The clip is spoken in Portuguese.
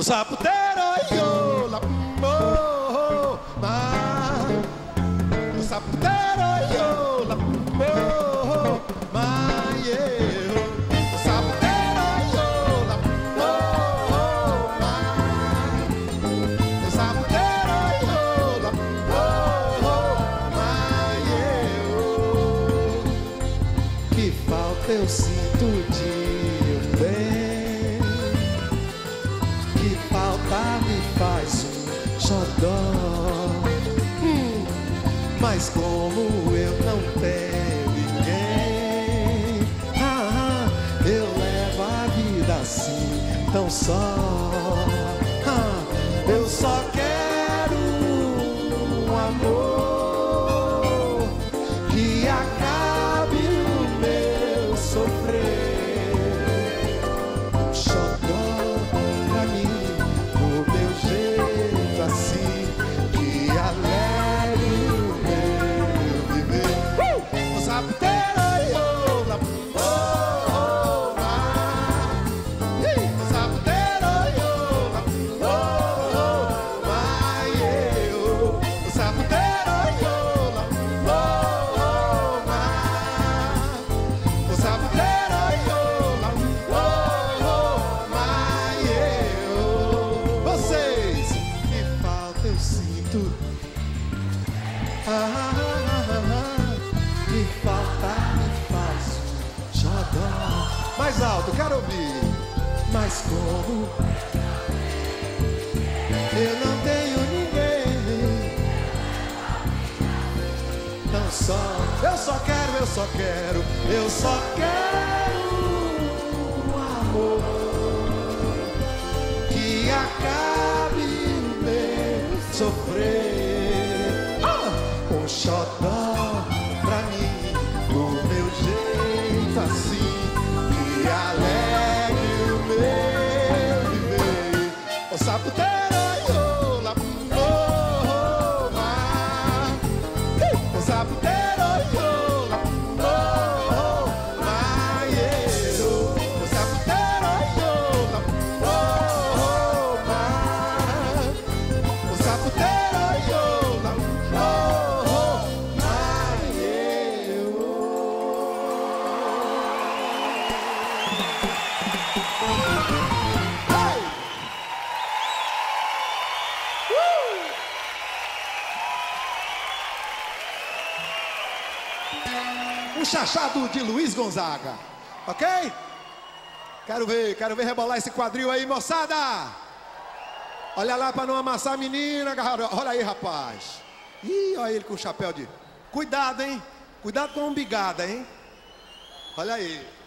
O saputeiro, yo, la, oh, ma. O saputeiro, yo, la, oh, ma, yeah. O yo, la, oh, ma. O yo, la, oh, ma, yeah. Que falta eu sinto mas como eu não tenho ninguém, ah, eu levo a vida assim tão só. Ah, eu só sinto. Ah, ah, ah, que falta me faz xodó. Mais alto, quero ouvir. Mas como eu não tenho ninguém. Não só, eu só quero, eu só quero, eu só quero um amor sofrer. Ah! Um xodó pra mim, do meu jeito assim, que alegre o meu viver. O saputeiro, yo, Um chachado de Luiz Gonzaga, ok? Quero ver, quero ver rebolar esse quadril aí, moçada! Olha lá pra não amassar a menina, olha aí, rapaz. Ih, olha ele com o chapéu de. Cuidado, hein? Cuidado com a umbigada, hein? Olha aí.